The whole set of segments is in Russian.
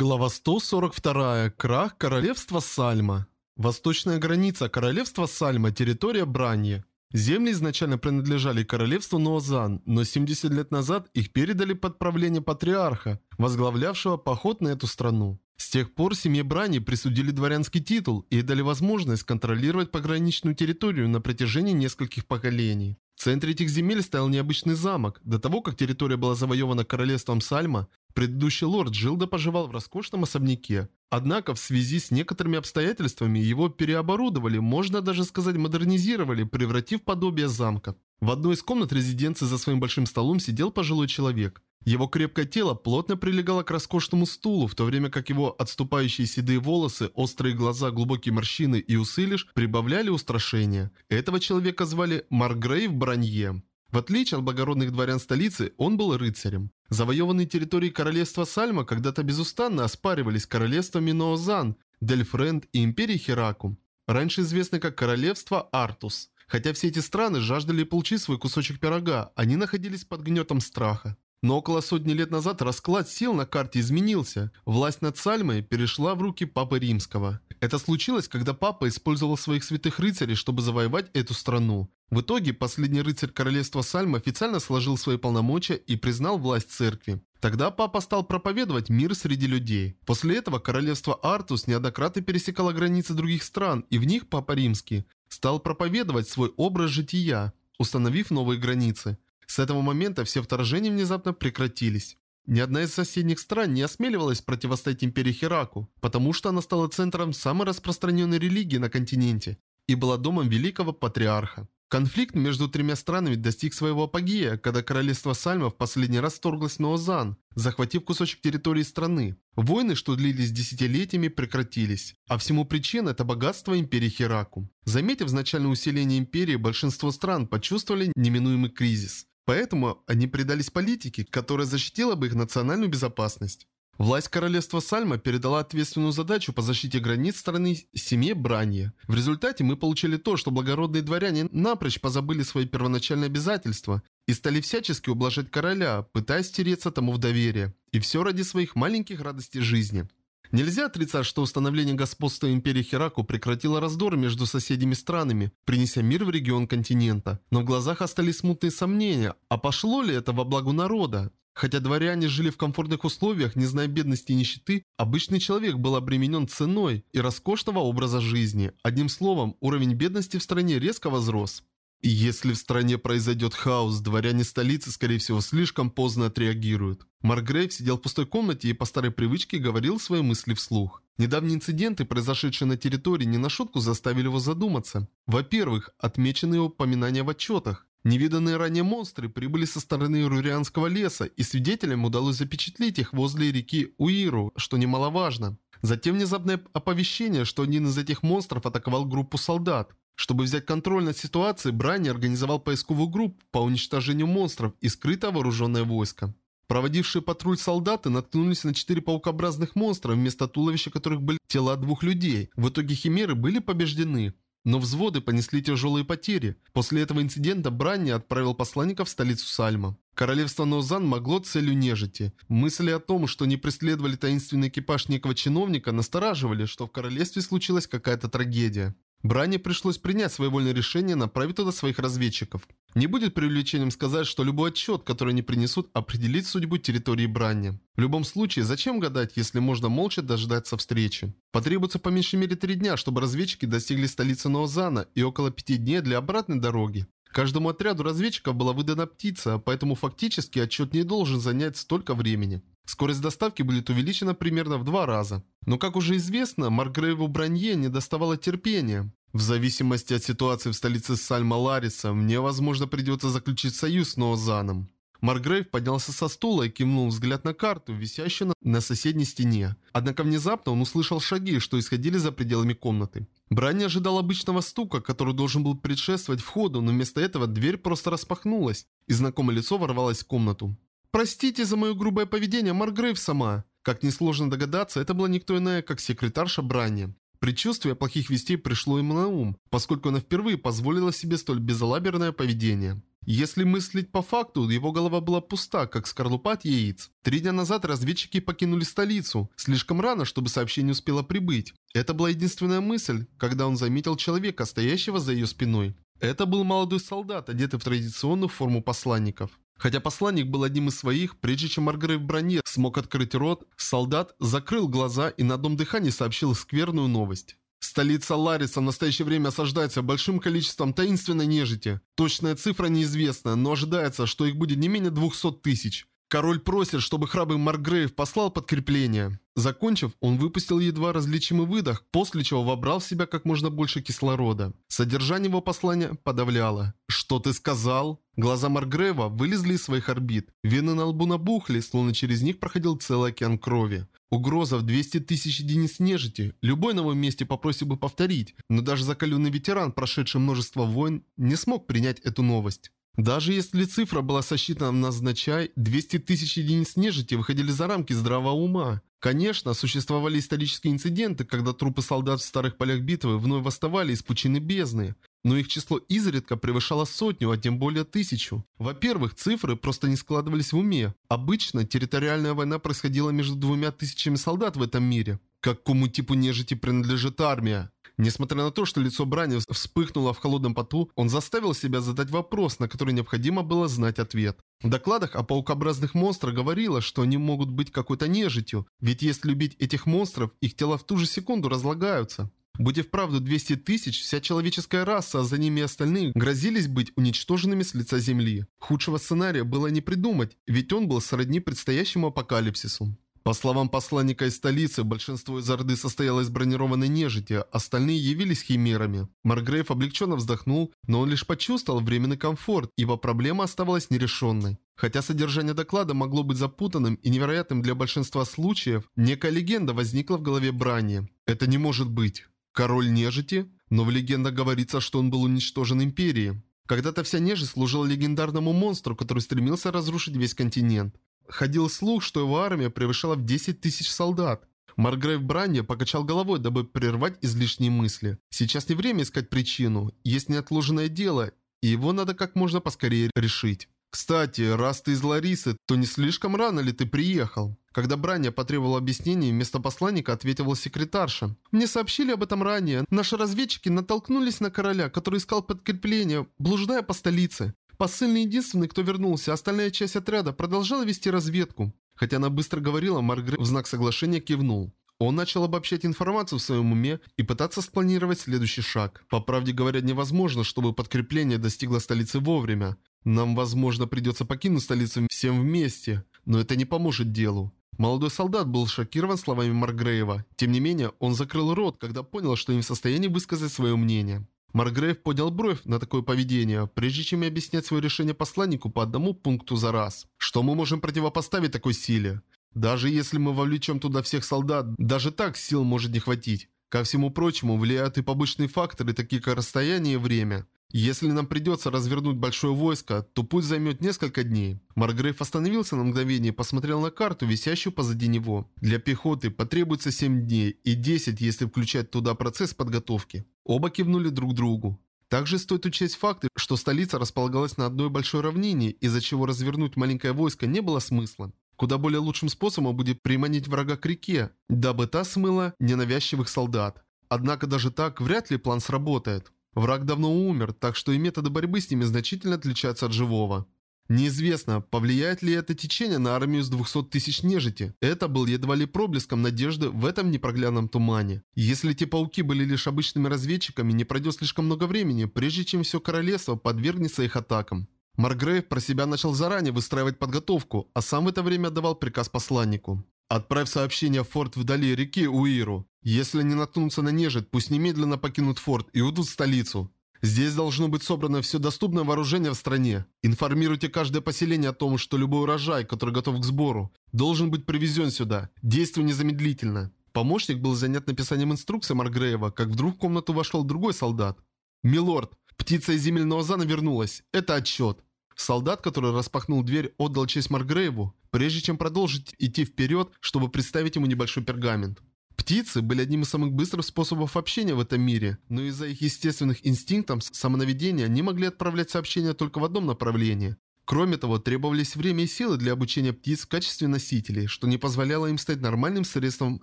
Глава 142. Крах королевства Сальма. Восточная граница королевства Сальма, территория Браньи. Земли изначально принадлежали королевству Ноозан, но 70 лет назад их передали под правление патриарха, возглавлявшего поход на эту страну. С тех пор семье Брани присудили дворянский титул и дали возможность контролировать пограничную территорию на протяжении нескольких поколений. В центре этих земель стоял необычный замок. До того, как территория была завоевана королевством Сальма, предыдущий лорд жил да поживал в роскошном особняке. Однако, в связи с некоторыми обстоятельствами, его переоборудовали, можно даже сказать модернизировали, превратив подобие замка. В одной из комнат резиденции за своим большим столом сидел пожилой человек. Его крепкое тело плотно прилегало к роскошному стулу, в то время как его отступающие седые волосы, острые глаза, глубокие морщины и усы лишь прибавляли устрашения. Этого человека звали Маргрейв Бранье. В отличие от благородных дворян столицы, он был рыцарем. Завоеванные территории королевства Сальма когда-то безустанно оспаривались королевствами Ноозан, Дельфренд и империей Хераку, раньше известны как королевство Артус. Хотя все эти страны жаждали получить свой кусочек пирога, они находились под гнетом страха. Но около сотни лет назад расклад сил на карте изменился. Власть над Сальмой перешла в руки Папы Римского. Это случилось, когда Папа использовал своих святых рыцарей, чтобы завоевать эту страну. В итоге, последний рыцарь королевства Сальм официально сложил свои полномочия и признал власть церкви. Тогда Папа стал проповедовать мир среди людей. После этого королевство Артус неоднократно пересекало границы других стран, и в них Папа Римский стал проповедовать свой образ жития, установив новые границы. С этого момента все вторжения внезапно прекратились. Ни одна из соседних стран не осмеливалась противостоять империи Хераку, потому что она стала центром самой распространенной религии на континенте и была домом великого патриарха. Конфликт между тремя странами достиг своего апогея, когда королевство Сальма в последний раз вторглось в Ноозан, захватив кусочек территории страны. Войны, что длились десятилетиями, прекратились. А всему причина – это богатство империи Хераку. Заметив значительное усиление империи, большинство стран почувствовали неминуемый кризис. Поэтому они предались политике, которая защитила бы их национальную безопасность. Власть королевства Сальма передала ответственную задачу по защите границ страны семье Бранье. В результате мы получили то, что благородные дворяне напрочь позабыли свои первоначальные обязательства и стали всячески ублажать короля, пытаясь тереться тому в доверие. И все ради своих маленьких радостей жизни. Нельзя отрицать, что установление господства империи Хераку прекратило раздор между соседними странами, принеся мир в регион континента. Но в глазах остались смутные сомнения, а пошло ли это во благо народа? Хотя дворяне жили в комфортных условиях, не зная бедности и нищеты, обычный человек был обременен ценой и роскошного образа жизни. Одним словом, уровень бедности в стране резко возрос. Если в стране произойдет хаос, дворяне столицы, скорее всего, слишком поздно отреагируют. Маргрейв сидел в пустой комнате и по старой привычке говорил свои мысли вслух. Недавние инциденты, произошедшие на территории, не на шутку заставили его задуматься. Во-первых, отмечены его упоминания в отчетах. Невиданные ранее монстры прибыли со стороны Рурианского леса, и свидетелям удалось запечатлеть их возле реки Уиру, что немаловажно. Затем внезапное оповещение, что один из этих монстров атаковал группу солдат. Чтобы взять контроль над ситуацией, Брайни организовал поисковую группу по уничтожению монстров и скрыто вооруженное войско. Проводившие патруль солдаты наткнулись на четыре паукообразных монстра, вместо туловища которых были тела двух людей. В итоге химеры были побеждены. Но взводы понесли тяжелые потери. После этого инцидента Бранни отправил посланников в столицу Сальма. Королевство Нозан могло целью нежити. Мысли о том, что не преследовали таинственный экипаж некого чиновника, настораживали, что в королевстве случилась какая-то трагедия. Бране пришлось принять своевольное решение направить туда своих разведчиков. Не будет привлечением сказать, что любой отчет, который они принесут, определит судьбу территории Бранни. В любом случае, зачем гадать, если можно молча дождаться встречи? Потребуется по меньшей мере три дня, чтобы разведчики достигли столицы Ноозана и около пяти дней для обратной дороги. Каждому отряду разведчиков была выдана птица, поэтому фактически отчет не должен занять столько времени. Скорость доставки будет увеличена примерно в два раза. Но как уже известно, Маргрейву Бранье не доставало терпения. В зависимости от ситуации в столице Сальма-Лариса, мне, возможно, придется заключить союз с Ноозаном. Маргрейв поднялся со стула и кивнул взгляд на карту, висящую на соседней стене. Однако внезапно он услышал шаги, что исходили за пределами комнаты. Бран не ожидал обычного стука, который должен был предшествовать входу, но вместо этого дверь просто распахнулась, и знакомое лицо ворвалось в комнату. «Простите за мое грубое поведение, Маргрейв сама». Как несложно догадаться, это была никто иная, как секретарша Брани. Предчувствие плохих вестей пришло ему на ум, поскольку она впервые позволила себе столь безалаберное поведение. Если мыслить по факту, его голова была пуста, как скорлупа от яиц. Три дня назад разведчики покинули столицу, слишком рано, чтобы сообщение успело прибыть. Это была единственная мысль, когда он заметил человека, стоящего за ее спиной. Это был молодой солдат, одетый в традиционную форму посланников. Хотя посланник был одним из своих, прежде чем Маргрей в броне смог открыть рот, солдат закрыл глаза и на одном дыхании сообщил скверную новость. Столица Лариса в настоящее время осаждается большим количеством таинственной нежити. Точная цифра неизвестна, но ожидается, что их будет не менее 200 тысяч. Король просит, чтобы храбрый Маргрейв послал подкрепление. Закончив, он выпустил едва различимый выдох, после чего вобрал в себя как можно больше кислорода. Содержание его послания подавляло. «Что ты сказал?» Глаза Маргрейва вылезли из своих орбит. Вены на лбу набухли, словно через них проходил целый океан крови. Угроза в 200 тысяч единиц нежити. Любой на его месте попросил бы повторить, но даже закаленный ветеран, прошедший множество войн, не смог принять эту новость. Даже если цифра была сосчитана назначай, 200 тысяч единиц нежити выходили за рамки здравого ума. Конечно, существовали исторические инциденты, когда трупы солдат в старых полях битвы вновь восставали из пучины бездны. Но их число изредка превышало сотню, а тем более тысячу. Во-первых, цифры просто не складывались в уме. Обычно территориальная война происходила между двумя тысячами солдат в этом мире. Какому типу нежити принадлежит армия? Несмотря на то, что лицо Брани вспыхнуло в холодном поту, он заставил себя задать вопрос, на который необходимо было знать ответ. В докладах о паукообразных монстрах говорилось, что они могут быть какой-то нежитью, ведь если любить этих монстров, их тела в ту же секунду разлагаются. Будь и вправду 200 тысяч, вся человеческая раса, а за ними и остальные, грозились быть уничтоженными с лица Земли. Худшего сценария было не придумать, ведь он был сродни предстоящему апокалипсису. По словам посланника из столицы, большинство из Орды состояло из бронированной нежити, остальные явились химерами. Маргрейв облегченно вздохнул, но он лишь почувствовал временный комфорт, ибо проблема оставалась нерешенной. Хотя содержание доклада могло быть запутанным и невероятным для большинства случаев, некая легенда возникла в голове Брани. Это не может быть. Король нежити? Но в легендах говорится, что он был уничтожен Империей. Когда-то вся нежить служила легендарному монстру, который стремился разрушить весь континент. Ходил слух, что его армия превышала в 10 тысяч солдат. Маргрейв Бранди покачал головой, дабы прервать излишние мысли. Сейчас не время искать причину, есть неотложенное дело, и его надо как можно поскорее решить. «Кстати, раз ты из Ларисы, то не слишком рано ли ты приехал?» Когда Бранья потребовал объяснений, вместо посланника ответила секретарша. «Мне сообщили об этом ранее. Наши разведчики натолкнулись на короля, который искал подкрепление, блуждая по столице. Посыльный единственный, кто вернулся, остальная часть отряда продолжала вести разведку. Хотя она быстро говорила, Маргарет в знак соглашения кивнул. Он начал обобщать информацию в своем уме и пытаться спланировать следующий шаг. По правде говоря, невозможно, чтобы подкрепление достигло столицы вовремя. Нам, возможно, придется покинуть столицу всем вместе, но это не поможет делу. Молодой солдат был шокирован словами Маргрейва. Тем не менее, он закрыл рот, когда понял, что не в состоянии высказать свое мнение. Маргрейв поднял бровь на такое поведение, прежде чем объяснять свое решение посланнику по одному пункту за раз. Что мы можем противопоставить такой силе? Даже если мы вовлечем туда всех солдат, даже так сил может не хватить. Ко всему прочему, влияют и побочные факторы, такие как расстояние и время. Если нам придется развернуть большое войско, то путь займет несколько дней. Маргрейв остановился на мгновение и посмотрел на карту, висящую позади него. Для пехоты потребуется 7 дней и 10, если включать туда процесс подготовки. Оба кивнули друг другу. Также стоит учесть факты, что столица располагалась на одной большой равнине, из-за чего развернуть маленькое войско не было смысла. Куда более лучшим способом будет приманить врага к реке, дабы та смыла ненавязчивых солдат. Однако даже так вряд ли план сработает. Враг давно умер, так что и методы борьбы с ними значительно отличаются от живого. Неизвестно, повлияет ли это течение на армию с 200 тысяч нежити. Это был едва ли проблеском надежды в этом непроглядном тумане. Если те пауки были лишь обычными разведчиками, не пройдет слишком много времени, прежде чем все королевство подвергнется их атакам. Маргрейв про себя начал заранее выстраивать подготовку, а сам в это время давал приказ посланнику. «Отправь сообщение в форт вдали реки Уиру. Если они наткнутся на нежить, пусть немедленно покинут форт и уйдут в столицу. Здесь должно быть собрано все доступное вооружение в стране. Информируйте каждое поселение о том, что любой урожай, который готов к сбору, должен быть привезен сюда. Действуй незамедлительно. Помощник был занят написанием инструкции Маргреева, как вдруг в комнату вошел другой солдат. «Милорд, птица из земельного зана вернулась. Это отчет». Солдат, который распахнул дверь, отдал честь Маргрееву, прежде чем продолжить идти вперед, чтобы представить ему небольшой пергамент. Птицы были одним из самых быстрых способов общения в этом мире, но из-за их естественных инстинктов самонаведения они могли отправлять сообщения только в одном направлении. Кроме того, требовались время и силы для обучения птиц в качестве носителей, что не позволяло им стать нормальным средством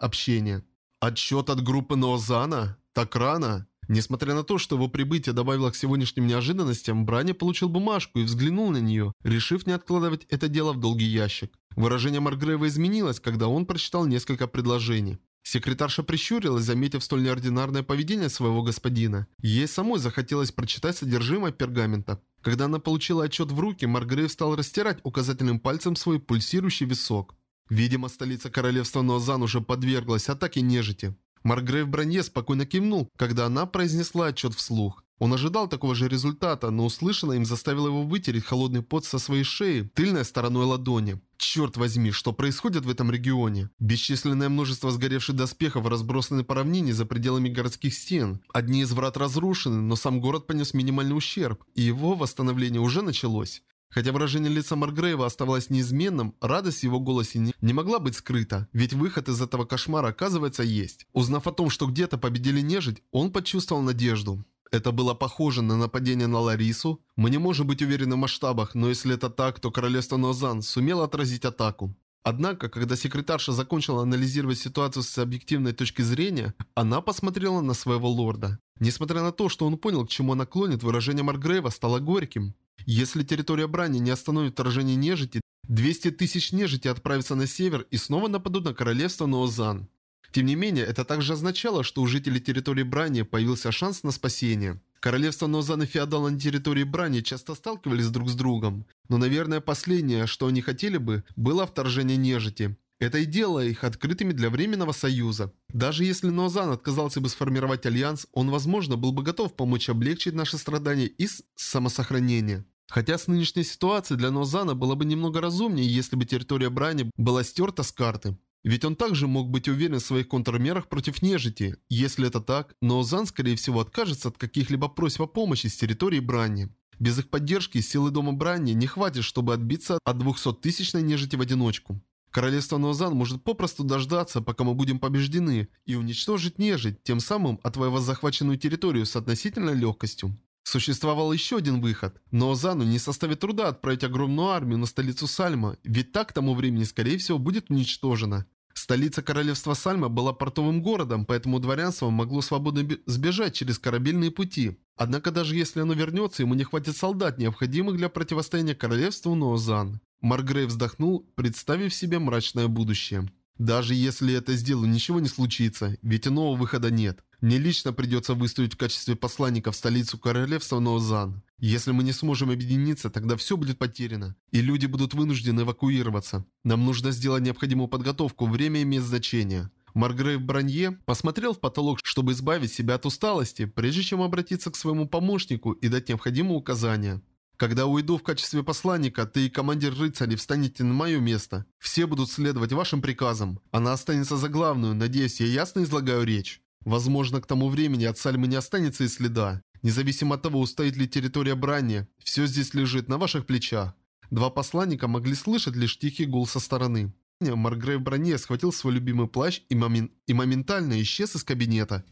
общения. Отчет от группы Ноозана? Так рано? Несмотря на то, что его прибытие добавило к сегодняшним неожиданностям, Брани получил бумажку и взглянул на нее, решив не откладывать это дело в долгий ящик. Выражение Маргрейва изменилось, когда он прочитал несколько предложений. Секретарша прищурилась, заметив столь неординарное поведение своего господина. Ей самой захотелось прочитать содержимое пергамента. Когда она получила отчет в руки, Маргрейв стал растирать указательным пальцем свой пульсирующий висок. Видимо, столица королевства Ноазан уже подверглась атаке нежити. Маргрейв Бранье спокойно кивнул, когда она произнесла отчет вслух. Он ожидал такого же результата, но услышанное им заставило его вытереть холодный пот со своей шеи тыльной стороной ладони. Черт возьми, что происходит в этом регионе? Бесчисленное множество сгоревших доспехов разбросаны по равнине за пределами городских стен. Одни из врат разрушены, но сам город понес минимальный ущерб, и его восстановление уже началось. Хотя выражение лица Маргрейва оставалось неизменным, радость в его голосе не, не могла быть скрыта, ведь выход из этого кошмара оказывается есть. Узнав о том, что где-то победили нежить, он почувствовал надежду. Это было похоже на нападение на Ларису. Мы не можем быть уверены в масштабах, но если это так, то королевство Нозан сумело отразить атаку. Однако, когда секретарша закончила анализировать ситуацию с объективной точки зрения, она посмотрела на своего лорда. Несмотря на то, что он понял, к чему она клонит, выражение Маргрейва стало горьким. Если территория Брани не остановит вторжение нежити, 200 тысяч нежити отправятся на север и снова нападут на королевство Ноозан. Тем не менее, это также означало, что у жителей территории Брани появился шанс на спасение. Королевство Ноозан и феодалы на территории Брани часто сталкивались друг с другом, но, наверное, последнее, что они хотели бы, было вторжение нежити. Это и делало их открытыми для Временного Союза. Даже если Ноозан отказался бы сформировать альянс, он, возможно, был бы готов помочь облегчить наши страдания из самосохранения. Хотя с нынешней ситуацией для Нозана было бы немного разумнее, если бы территория Брани была стерта с карты. Ведь он также мог быть уверен в своих контрмерах против нежити. Если это так, Нозан, скорее всего, откажется от каких-либо просьб о помощи с территории Брани. Без их поддержки силы дома Брани не хватит, чтобы отбиться от 200-тысячной нежити в одиночку. Королевство Нозан может попросту дождаться, пока мы будем побеждены, и уничтожить нежить, тем самым отвоевав захваченную территорию с относительной легкостью. Существовал еще один выход, но Озану не составит труда отправить огромную армию на столицу Сальма, ведь так к тому времени, скорее всего, будет уничтожена. Столица королевства Сальма была портовым городом, поэтому дворянство могло свободно сбежать через корабельные пути. Однако даже если оно вернется, ему не хватит солдат, необходимых для противостояния королевству Ноозан. Маргрей вздохнул, представив себе мрачное будущее. Даже если это сделаю, ничего не случится, ведь иного выхода нет. Мне лично придется выступить в качестве посланника в столицу королевства Ноозан. Если мы не сможем объединиться, тогда все будет потеряно, и люди будут вынуждены эвакуироваться. Нам нужно сделать необходимую подготовку, время имеет значение. Маргрейв Бранье посмотрел в потолок, чтобы избавить себя от усталости, прежде чем обратиться к своему помощнику и дать необходимые указания. Когда уйду в качестве посланника, ты и командир рыцарей встанете на мое место. Все будут следовать вашим приказам. Она останется за главную, надеюсь, я ясно излагаю речь. Возможно, к тому времени от Сальмы не останется и следа. Независимо от того, устоит ли территория Брани, все здесь лежит на ваших плечах. Два посланника могли слышать лишь тихий гул со стороны. Маргрейв Броне схватил свой любимый плащ и, момент, и моментально исчез из кабинета.